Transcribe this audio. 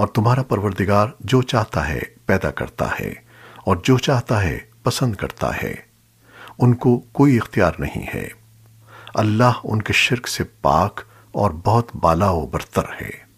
اور تمہارا پروردگار جو چاہتا ہے پیدا کرتا ہے اور جو چاہتا ہے پسند کرتا ہے۔ ان کو کوئی اختیار نہیں ہے۔ اللہ ان کے شرک سے پاک اور بہت بالا و برتر ہے۔